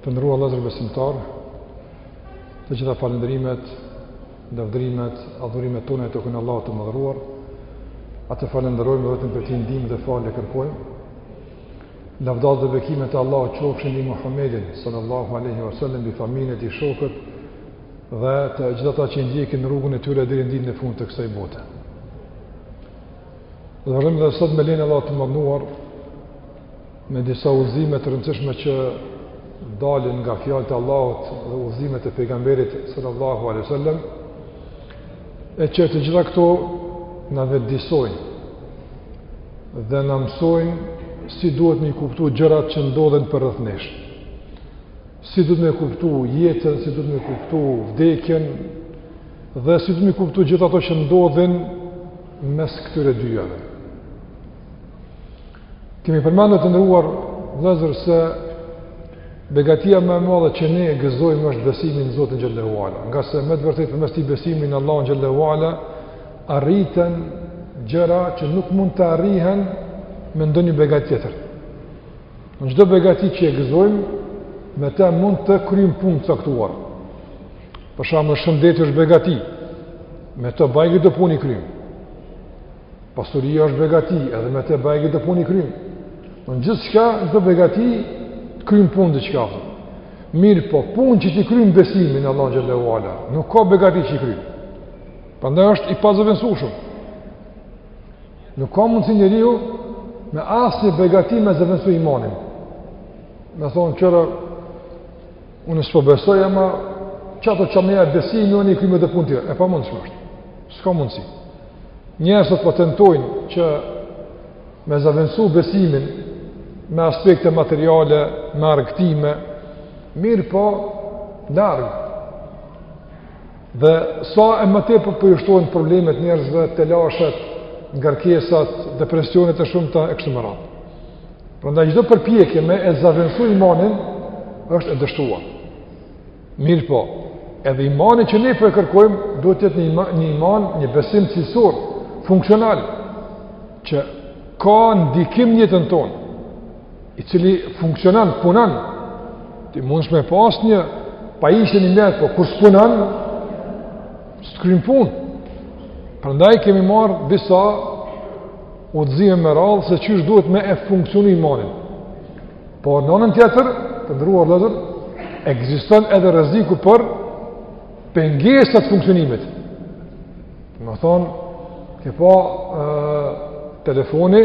Të nderuar vëllezër besimtarë, të gjitha falënderimet, lavdërimet, adhurimet tona i takojnë Allahut të madhëruar, atë falënderojmë dhe vetëm prej tij ndihmë dhe falje kërkojmë. Lavdatat dhe bekimet e Allahut qofshin mbi Muhammedin, sallallahu aleyhi wa sallam, mbi familjen e tij, shokët, dhe të gjithë ata që ndjekin rrugën e tyre deri në ditën e fundit të kësaj bote. Vazhdojmë dhe sot me lejen e Allahut të madhëruar me disa udhëzime të rëndësishme që dalin nga fjalët e Allahut dhe udhëzimet e pejgamberit sallallahu aleyhi wa sallam e që të gjitha këto na vetëdijesojnë dhe na mësojnë si duhet me i kuptu gjërat që ndodhin përreth nesh si duhet me i kuptu jetën, si duhet me i kuptu vdekjen dhe si duhet me i kuptu gjithë ato që ndodhin mes këtyre dyjave. Kemi përmendur të nderuar vëllezër se begatia më e madhe që ne e gëzojmë është besimi në Zotin Xhele ue Ala. Ngase me të vërtetë përmes këtij besimi në Allahun Xhele ue Ala, arrihen gjëra që nuk mund të arrihen me ndonjë begati tjetër. Në çdo begati që e gëzojmë, me të mund të kryejmë punë të caktuara. Për shembull, shëndeti është begati. Me to bajagi do punë i kryn. Pasuria është begati, edhe me to bajagi do punë i kryn. Gjithçka, çdo begati, të kryn punë diçka. Mirëpo, punë që t'i kryn besimi në Allahun Xhele ue Ala, nuk ka begati që i kryn. Prandaj është i pazëvendësueshëm. Nuk ka mundësi njeriu me asnjë begati me zëvendësu imanin. Me thanë qërë, Unë s'po besoj ama qato që m'i jep besimi unë i kryj me do punë tjera. E pamundshme është. S'ka mundësi. Njerëzit po tentojnë që me zavendësu besimin me aspekte materiale, me argëtime, mirë po largë. Dhe sa e më tepër po ju shtohen problemet njerëzve, telashet, ngarkesat, depresionet e shumta e kështu me radhë. Prandaj çdo përpjekje me e zavendësu imanin, është e dështuar. Mirëpo, edhe imani që ne po e kërkojmë, duhet të jetë një iman, një besim cilësor, funksional, që ka ndikim në jetën tonë, i cili funksionon, punon, ti mundesh me pas një pajisje, një mjet, po kur s'punon, s'kryn punë. Prandaj kemi marrë disa udhëzime me radhë, se qysh duhet me e funksionu imanin. Po në anën tjetër, të nderuar vëllezër, ekziston edhe rreziku për pengesa të funksionimit. Domethënë, ke pa, telefoni,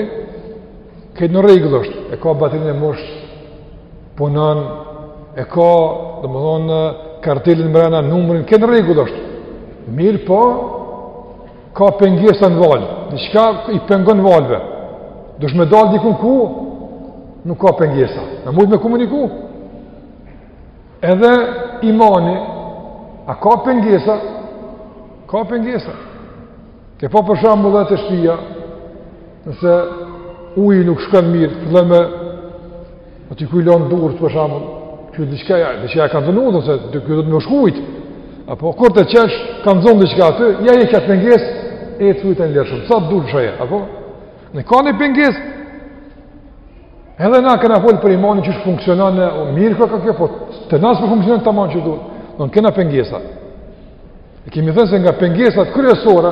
Krejt në rregull është, e ka baterinë e mush, punon, e ka, domethënë kartelën mbrena numrin, krejt në rregull është. Mirëpo, ka pengesa në valë, diçka i pengon valëve. Duhesh me dalë dikun ku nuk ka pengesa. Me mujt me komuniku. Edhe imani, a ka pengesa? Ka pengesa. Ke pa për shembull te shpia, Nëse uji nuk shkon mirë, domethënë ti kur lan durt për shembull, kjo e diqka ja, diqka ja kanë të nudhë, se kjo do të me shkujtë, apo kur të qesh, kanë zonë diqka aty, ja heq atë pengesë, e të fujtë e në lërshëm, sa të durë shëje, apo? Ka një pengesë, edhe na kena folë për imani që është funksionon mirë, ka ka kjo, po te na s'po funksionon imani qysh duhet, kena pengesa. E kemi thënë se nga pengesat kryesore,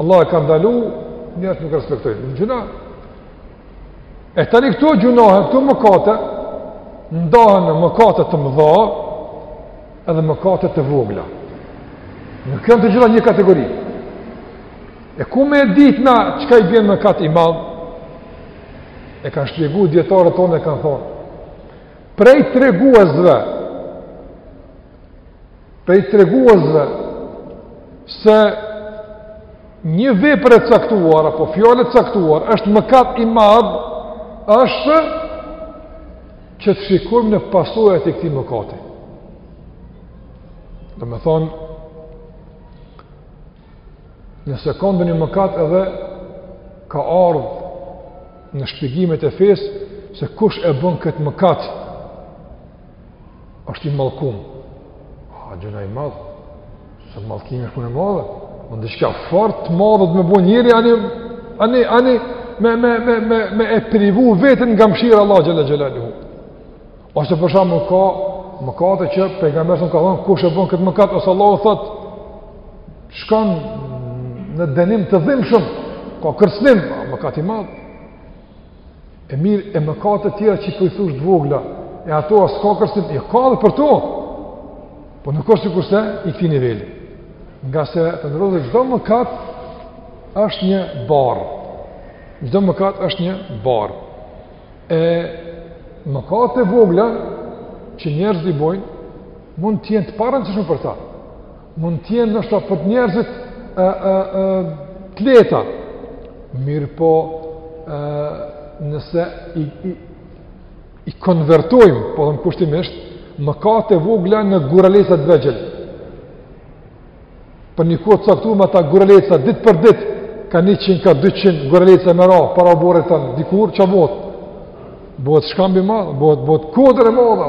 Allah e ka ndalu, njerëzit nuk e respektojnë. Gjynah, e tani këto gjynahet, këto mëkate, ndahen në mëkate të mëdha, edhe mëkate të vogla. Nuk janë të gjitha një kategori. E ku me e ditë na, çka i bjen mëkat i madh, e kanë shpjegu dijetarët tonë e kanë thonë, prej treguesve, prej treguesve se një vepër e caktuar apo fjalë e caktuar është mëkat i madh, është që të shikojmë në pasojat e këtij mëkati. Domethënë nëse ka një mëkat edhe ka ardhur në shpjegimet e fesë se kush e bën këtë mëkat është i mallkum. A, gjynah i madh, se mallkimi është punë e madhe, do diçka fort të madhe me bo njeri, ani, ani, ani, me, me, me, me, me e privu veten nga mshira e Allahut xhele xhelaluhu. Ose për shembull ka mëkate që pejgamberi a.s. ka thonë, kush e bon këtë mëkat, ose Allahu thotë, shkon në dënim të dhimbshëm, ka kërcnim, mëkat i madh, E mirë, e mëkatet tjera që po i thush të vogla, e ato a s'ka kërcnim, ka edhe për to, po nuk është sikurse i këtij niveli. Ngase të nderuar, çdo mëkat është një barrë. Çdo mëkat është një barrë. E mëkatet e vogla që njerëzit i bojnë, mund të jenë të parëndësishme për ta. Mund të jenë ndoshta për njerëzit ë ë ë të lehta. Mirëpo ë nëse i, i i konvertojmë, po them kushtimisht, mëkatet e vogla në guraleca të vegjël. Për një kohë të caktume ata guraleca ditë për ditë ka 100 ka 200 guraleca me ra para oborrit tonë, dikur çka bohet? Bohet shkamb i madh, bohet bohet kodër e madhe.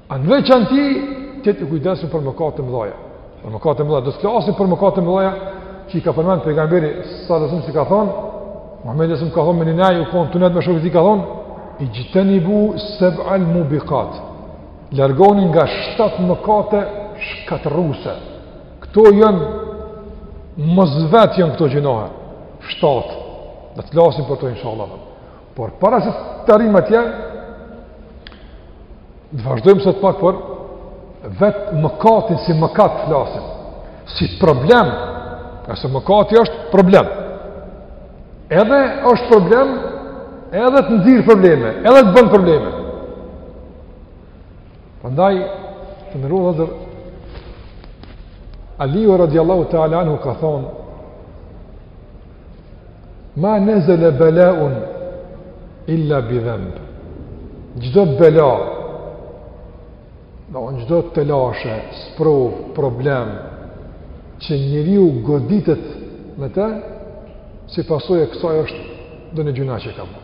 A në veçanti të jetë i kujdesshëm për mëkatet e mdhaja. Për mëkatet e mdhaja, do të flasim për mëkatet e mdhaja që i ka përmend pejgamberi salallahu alejhi ve selem si ka thon, Muhamedi alejhi selam ka thon me ni nejë u kon tu nejt me shokët i ka thon, ixhtenibu seb'al mubikat. Largohuni nga shtat mëkate shkatrruse. Kto jan mos vet jan këto gjynahe. Shtat. Do të flasim për to inshallah. Por para se të arrim atje, të vazhdojmë sot pak për vetë mëkatin si mëkat të flasim, si problem, se mëkati është problem. Edhe është problem, edhe të nxjerr probleme, edhe të bën probleme. Prandaj, të nderuar vëllezër, Aliu radiallahu ta'ala anhu ka thonë, Ma nezele belaun illa bidhenb. Çdo bela, në në çdo telashe, sprovë, problem, që njeriu goditet me te, si pasojë e kësaj është ndonjë gjynah që ka bo.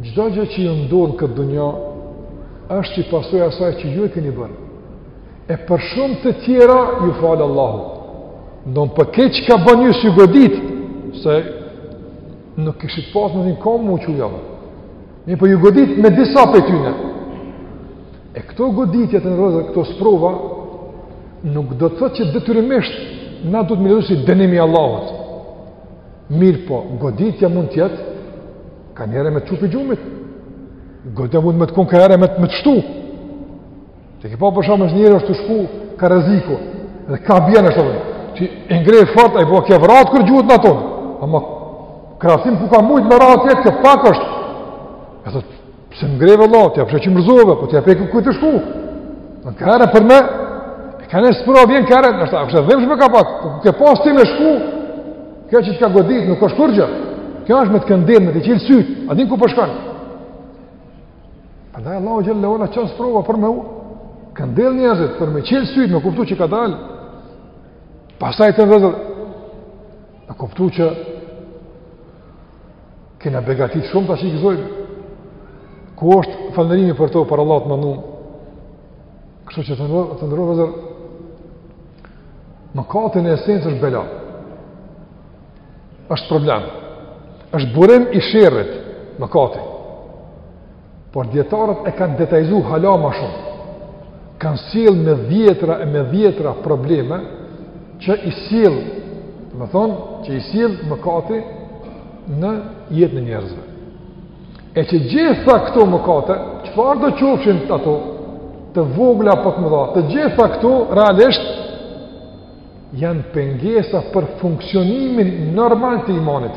Çdo gjë që ju ndodh në këtë dunja është si pasojë e asaj që ju e keni bërë. E për shumë të tjera ju fal Allahu. Domethënë për krejt çka bëni ju s'ju godit se nuk kishit pas mujt n'kom m'u çu hava. Mirëpo ju godit me disa prej tyne. E këto goditje të nderuar vëllezër, këto sprova, nuk do të thotë që detyrimisht na duhet me i lexu si dënim i Allahut. Mirëpo, goditja mund të jetë, ka njëherë me të çu prej gjumit. Goditja mund me të konë ka njëherë me të me të shty. Ti e ke pa për shembull një njeri është tu shku kah rreziku. Dhe ka bjen ashtu edhe ti e ngreh fort, ai po ke vra kur gjuhet në atë anë. Ama krahasim ku ka mujt me ra atje, kjo pak është. E thotë, Pse më ngrehe vlla, ja pse ti më rrëzove, po ti a pe ku je tu shku. Në në kërë për me, e ka sprova vjen kaherë, në shëta, ashtu dhemb me ka pak, po ku ke pas ti me shku, kjo që t'ka godit, nuk është kurgjë. Kjo është me të këndell, me të çel sytë, a din ku po shkon. Prandaj Allahu xhelle ve ala çon sprova për me u këndell njerëzit, për me çel sytë, me kuptu që ka dalë. Pastaj të nderuar vëllezër, me kuptu që Kena begati shumë tash i gëzojmë. Ku është falënderimi për to, për Allahun e madhnum? Kështu që të nderuar, të nderuar vllezër, mëkati në esencë është bela. është problem. është burim i sherrit, mëkati. Por dijetarët e kanë detajizu hala ma shumë. Kanë sjell me dhjetra e me dhjetra probleme që i sjell, domethënë, që i sjell mëkati në jetën e njerëzve. E të gjitha këto mëkate, çfarëdo qofshin ato, të vogla apo të mëdha, të gjitha këto realisht janë pengesa për funksionimin normal të imanit.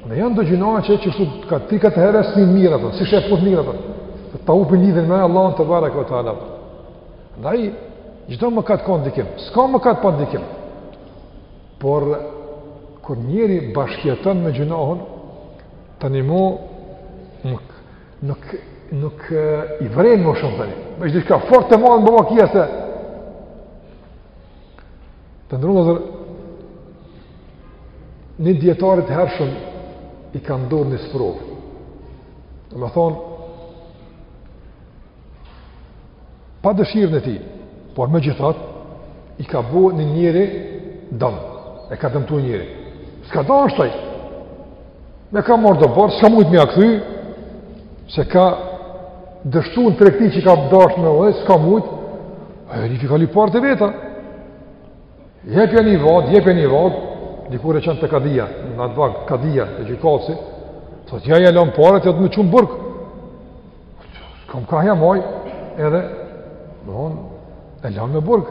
Dhe janë do gjynahe që kështu t'ka t'i ka të herë e smi mira për, si shë e putë mira për, të ta hupin lidhjen me Allahun tebareke ve teala. Andaj, çdo mëkat ka ndikim, s'ka mëkat pa ndikim. Por, kur njeri bashkëjeton me gjynahun, tani mo, nuk, nuk, nuk i vren mo shumë tani. Me diçka fort të madhe me ba vaki ose, Të nderuar vllezër, një dijetarit të hershëm i ka ndodh një sprovë. Domethënë, pa dëshirën e tij, por megjithatë, i ka bo një njeri dom, e ka dëmtu një njeri. S'ka dasht ai, Ia ka marrë do borxh, s'ka mujtë me ia kthy, se ka dështu në tregti që ka dashtë me dhe, s'ka mujtë, ai herifi ka lyp paret e veta. Jepja një vadë, jepja një vadë, dikur e çon të kadija, në atë vakt, kadija, te gjykatësi, thot, ja, ja lan paret, ja të me çu n'burg. S'kom kah ia maj, edhe, domethënë, e lan me burg.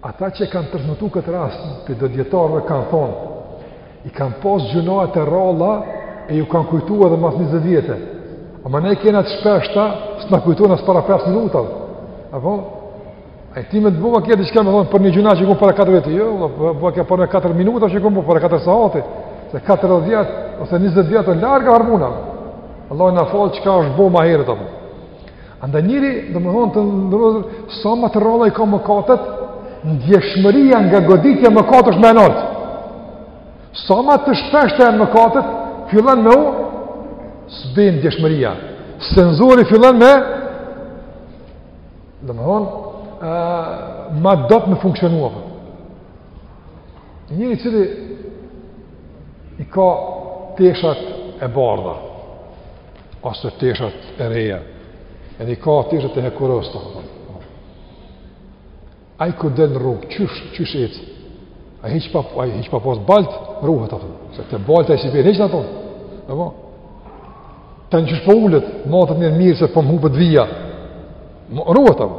Ata që kanë transmetu këtë rast prej do dijetarëve kanë thonë, i kanë pas gjynahet e rralla e ju kanë kujtu edhe mas 20 vjete. Ama ne i kena të shpeshta, s'na kujtohen as para 5 minuta. Apo aj ty me t'bo vaki diçka me thonë për një gjynah që e kom para 4 vjete, jo, po po ka para 4 minuta që e kom bo para 4 sahati, se 4 vjet ose 20 vjet larg, i harrojna. Allahu na falt çka është bo ma herët apo. Andaj njeri, domethënë të nderuar vllezër sa ma të rralla i ka mëkatet, ndjeshmëria nga goditja e mëkatit është ma e nartë. Sa ma të shpeshta janë mëkatet, fillon me u zbeh ndjeshmëria. Senzori fillon me domethënë ma dobët me funksionu. Njeri i cili i ka teshat e bardha, Ose teshat e reja, edhe i ka teshat e hekurosta. Ai kur del në rrugë, qysh, qysh ec? Ai hec, pa, pa pas baltë, ruhet ato. Se te balta ai s'i bjen, hec n'ato. Po? Tanë qysh po ulet, matet njeri mirë se po më hupet vija. Ruhet apo.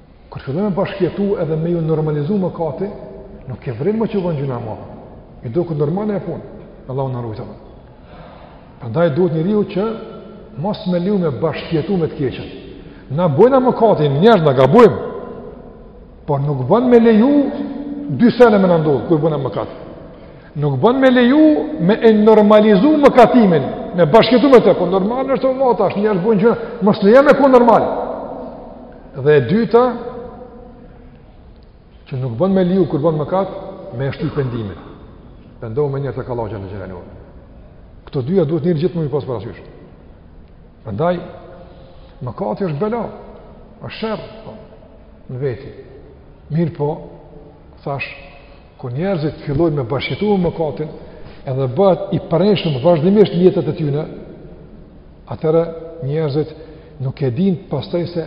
Kur fillon me bashkëjetu edhe me ju normalizu mëkati, nuk e vren më që bon gjynah ma. I doket normale ajo punë, Allahu na rujt. Prandaj duhet njeriu që mos me leju me bashkëjetu me të keqen. Na bojna mëkat, njerëz na gabojmë, por nuk bën me leju dy sene me na ndodh, kur bojna mëkat. Nuk bën me leju me e normalizu mëkatimin, me bashkëjetu me të, po normal është te na, po njerëz bojnë gjynah, mos lejo me kon normal. Dhe e dyta, që nuk bën me leju kur bën mëkat, me shty pendimin. Pendohu menjëherë te Allahu xhele xhelaluhu. Këto dyja duhet njeri gjithmonë me i pas parasysh. Prandaj, mëkati është bela, është sherr, po, në veti. Mirë po, thash, Kur njerëzit fillojnë me bashkëjetu me mëkatin, edhe bëhet i pranishëm vazhdimisht në jetët e tyne, atëherë njerëzit nuk e din pastaj se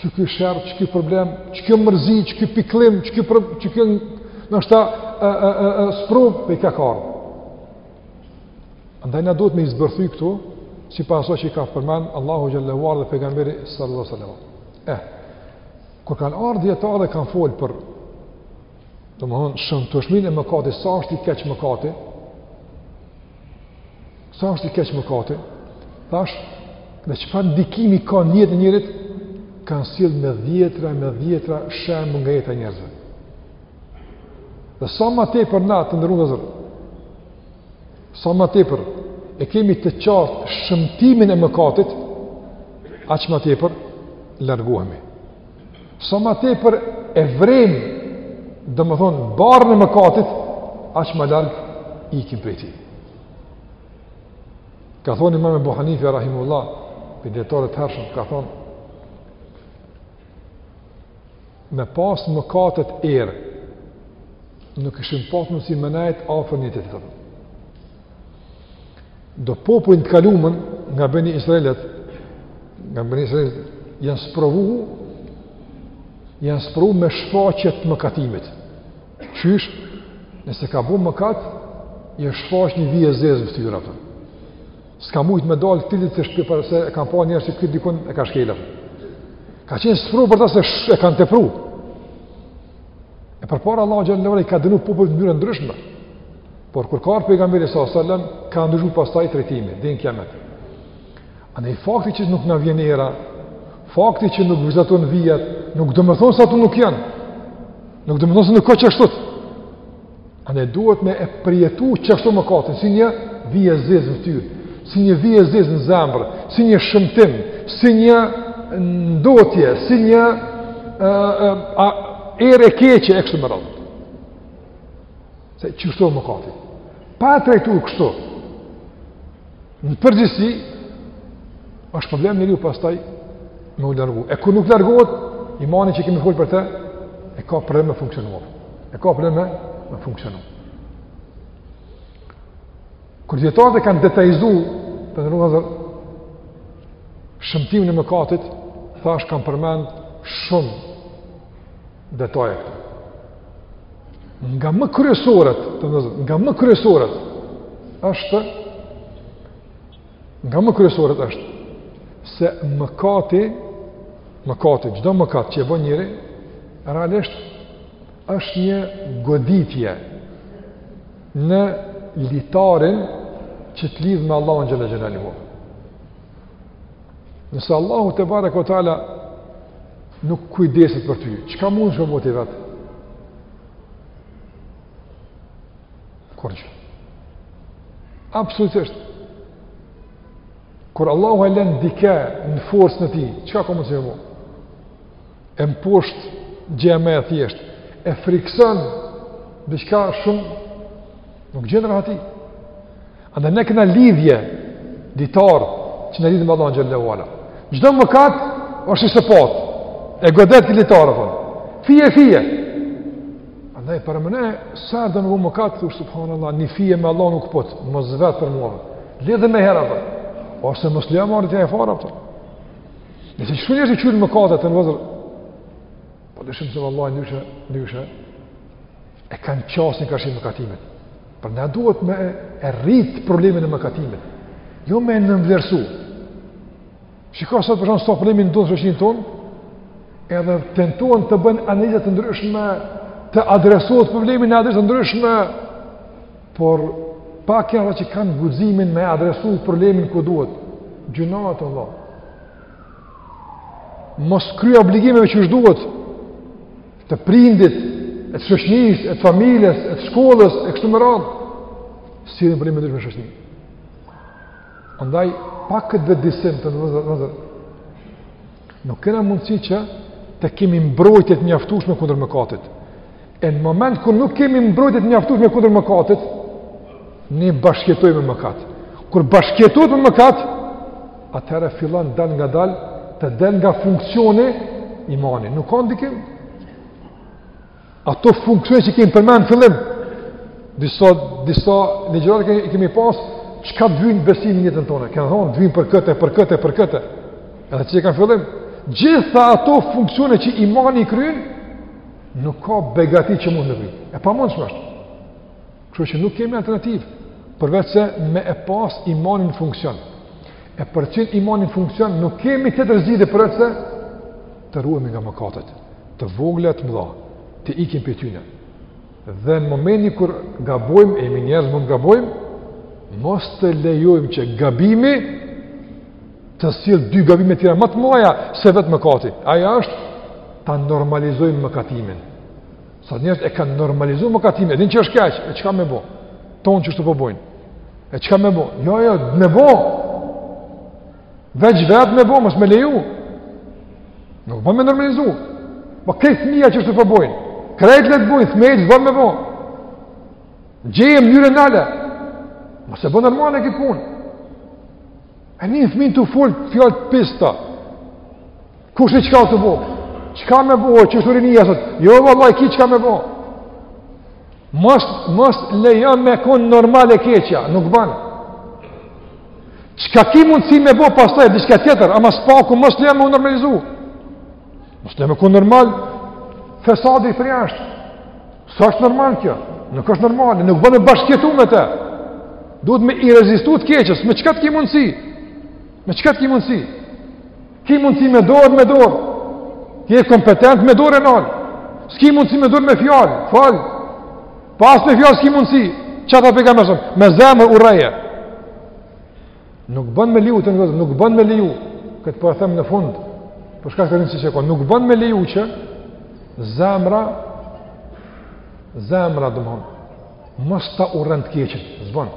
ç'ky sherr, ç'ky problem, ç'kjo mërzi, ç'ky pikllim, ç'kjo, ç'kjo noshta sprovë, pej ka ka ardh. Andaj na duhet me i zbërthy këto, si pasoja që i ka përmend Allahu xhele ue ala dhe Pejgamberi sallallahu alejhi selem. Eh, kur kanë ardhë dijetarët dhe kanë folë për Domethënë, shëmtueshminë e mëkatit, sa është i keq mëkati? Sa është i keq mëkati? Thash, dhe çfarë ndikimi ka n'jetë e njerit, kanë sjellë me dhjetra, me dhjetra, shembuj nga jeta e njerëzve. Dhe sa ma tepër na, të nderum vllazër, sa ma tepër e kemi të qartë shëmtimin e mëkatit, aq ma tepër largohemi. Sa ma tepër e vrejmë, domethonë barrën e mëkatit, aq ma larg ikim prej tij. Ka thonë Imam Abu Hanife rahimehullah, prej dijetarëve të hershëm ka thonë me pas mëkatet erë nuk kishim pas mundësi më nejt afër një të të të të Do popuj të kalumen nga Beni Israilët, nga Beni Israilët, janë sprovu, janë sprovu me shfaqje të mëkatimit. Qysh, nëse ka bo mëkat, ju shfaq një vijë e zezë n'fëtyrë. Po. S'ka mujtë me dalë tri ditë pej shpisë se e kanë pa njerëzit që ky dikun e ka shkelë. Ka qenë sprovë për ta se e kanë tepru. E përpara Allahu xhel-le ve ala i ka dënu popujt në mënyra ndryshme. Por kur ka ardhë pejgamberi s.a.s. ka ndryshu pastaj trajtimi, deri n'kijamet. Andaj fakti që nuk na vjen era, fakti që nuk vizatohen vijat, nuk do me thonë se ato nuk janë. Nuk do me thonë se nuk ka qashtu. A ne duhet me e përjetu qashtu mëkatin, si një vijë e zezë në fytyrë, si një vijë e zezë në zemër, si një shëmtim, si një ndotje, si një erë e keqe e kështu me radhë. Se qashtu mëkati. Pa e trajtu kështu, Në përgjithësi është problem njeriu pastaj me u largu. E kur nuk largohet, imani që kemi folë për të, e ka problem me funksionuar. E ka problem me, me funksionuar. Kur dijetarët e kanë detajzu, të nderuar vëllezër, shëmtimin e mëkatit, thash kanë përmend shumë detaje këtu. Nga më kryesoret, të nderuar vëllezër, nga më kryesoret, është, nga më kryesoret është, se mëkati, mëkati, çdo mëkat që e bën njeri, realisht është një goditje në litarin që të lidh me Allahun xhel-le xhelaluhu Nëse Allahu tebareke ve teala nuk kujdeset për ty, çka mundesh me bo ti vetë? Kurrgjë. Absolutisht. Kur Allahu e lën dikë në forcën e tij, çka ka mundësi me bo? e mposht gjëja më e thjeshtë, e frikson diçka shumë nuk gjen rahati. Andaj ne kena lidhje litar që na lidh me Allahun xhel-le ve ala. Çdo mëkat është një sëpatë, e godet atë litar, tho. fije, fije. Andaj paramendoje, sa herë don me bo mëkat, thush, subhanallah, një fije me Allahun u kput, më zvetë për mua. Lidhe meniherë, tho. ose mos lejo marë të e fare, tho. Nëse kështu nis i kqyr mëkatet të nderuar vëllezër, po dëshim se vallahi ndryshe, ndryshe e kanë qasjen karshi mëkatimit. Por na duhet me e rrit problemin e mëkatimit. Jo me e nënvlerësu. Shiko sot për shembull sa probleme ndodhin n'shoqninë tonë, edhe tentojnë të bëjnë analiza të ndryshme, të adresohet problemi në adresa të ndryshme, Por, pak janë ata që kanë guximin me e adresu problemin ku duhet. Gjynahet tona. Moskryerja e obligimeve qysh duhet. Të prindit, e të shoqnisë, e të familjes, e të shkollës, e kështu me radhë. Sjellin probleme të ndryshme n'shoqni. Andaj, pa këtë vetëdijesim të nderuar vëllezër, Nuk kena mundësi që të kemi mbrojtje të mjaftushme kundër mëkatit. E në moment kur nuk kemi mbrojtje të mjaftushme kundër mëkatit, ne bashkjetojmë me mëkat. Kur bashkjetojmë me mëkat, atëherë fillon dal nga dal, të del nga funksioni imani. Nuk ka ndikim. Ato funksione që kemi përmend në fillim, disa, disa ligjërata kemi, kemi pas, çka t'vyn besimi n'jetën tonë, kem thonë t'vyn për këte, për këte, për këte, edhe që n'fillim, gjitha ato funksione që imani i kryn, nuk ka begati që munden i kryn, e pamundshme asht, kështu që nuk kemi alternativë, përveçse me e pas imanin n'funksion, e për t'qenë imani n'funksion, nuk kemi tjetër zgjidhje përveçse, të ruhemi nga mëkatet, të vogla të mëdha, të ikim prej tyne. Dhe në momentin kur gabojmë, jemi njerëz mund gabojmë, mos të lejojmë që gabimi të sjell dy gabime tjera më të mëdha se vetë mëkati. Ajo është ta normalizojmë mëkatimin. Sa njerëz e kanë normalizu mëkatimin, e din që është keq, e çka me bo? Tanë qeshtu po bojnë. E çka me bo? Jo, jo, me bo. Veç vetë me bo, mos me leju. Nuk bën me normalizu. Po krejt fëmija qeshtu po bojnë. Krejt le të bojnë, fmijt s'bon me bo. Gjeje mënyrën nale. Mos e bo normale këtë punë. E nin fëmijën tu fol fjalë të pista. Kqyre çka tu bo? Çka me bo? Qeshtu rinia sot? Jo, vëlla, ki çka me bo? Mos, mos lejo me konë normal e keqja, nuk ban. Çka ki mundësi me bo pastaj, diçka tjetër, ama s'paku, mos lejo me u normalizu. Mos lejo me konë normal, fesadi përjashta. S'është normal kjo? Nuk është normal, nuk ban me bashkjetu me te. Duhet me i rezistu të keqes, me çka t'ki mundësi? Me çka t'ki mundësi? Ki mundësi me dorë, me dorë. Ti je kompetent me dorë e nal. S'ki mundësi me dorë me fjalë, fol. As me fjalë s'ki mundësi. Ça tha Pejgamberi, mëson? Me zemër urreje. Nuk bën me leju të në zemër, nuk bën me leju. Këtë po e them në fund, për shkak të rinisë që kanë. Nuk bën me leju që zemra, zemra domethonë, mos ta urren t'keqen, s'bon.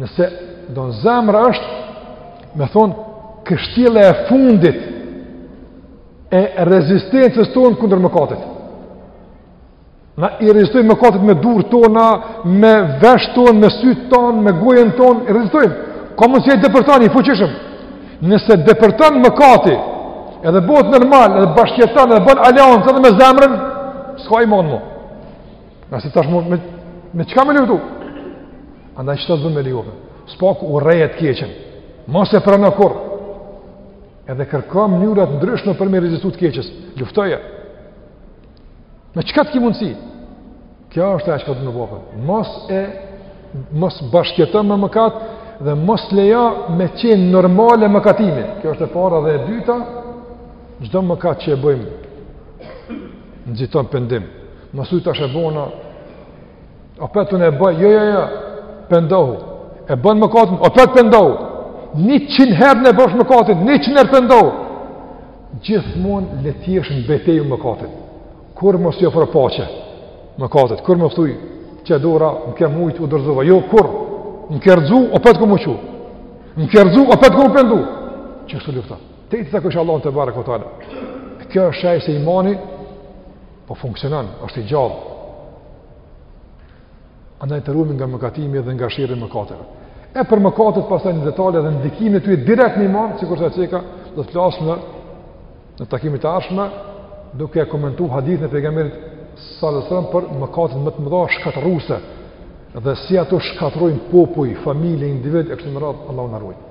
Nëse don zemra është, me thonë, kështjella e fundit e rezistencës tonë kundër mëkatit. Na i rezistojmë mëkatit me durt tona, me vesh tonë, me sytë tonë, me gojën tonë, i rezistojmë. Ka mundësi e depërton, i fuqishëm. Nëse depërton mëkati, edhe bëhet normal, edhe bashkjeton, edhe bën aleancë edhe me zemrën, s'ka iman mo. Nëse tash me, me qka me luftu? Andaj çka do t'thotë me luftu? Së paku urreje të keqen. Mos e prano kurrë. Edhe kërko mënyra të ndryshme për me rezistu të keqes. Luftoje. Me qka t'ki mundësi? Kjo është e që ka të në bëfën. Mos e, mos bashkëjeto me mëkat dhe mos lejo me qenë normale mëkatimi. Kjo është e para dhe e dyta. Çdo mëkat që e bëjmë Nxito n'pendim. Mos thuj tash e bona. Opet un e bëj, jo jo jo. Pendohu. E bën mëkatin, opet pendohu. 100 herë në bësh mëkatin, 100 herë pendohu. Gjithmonë le të jesh në betejë me mëkatin. Kurrë mos i ofro paqe mëkatit, kurrë mos thuj qe dora, më ke mujt u dorëzova. Jo kurrë, më ke rrzu, opet kom m'u qu. Më ke rrzu, opet kom m'u pendu. Qështu lufto Deri të takojsh Allahun tebareke ue teala. Kjo është shenjë se imani, po funksionan, është i gjallë. Andaj të ruhemi nga mëkatimi dhe nga sherri i mëkateve. E për mëkatet pastaj në detale dhe ndikimin e tyre direkt në iman, sikurse ceka, do të flasim në, në takimet e ardhshme, duke e komentu hadithin e pejgamberit salallahu alejhi ue selem për mëkatet më të mëdha shkatërruese dhe si ato shkatërrojnë popuj, familje, individ, e kështu me radhë, Allahu na rujtë.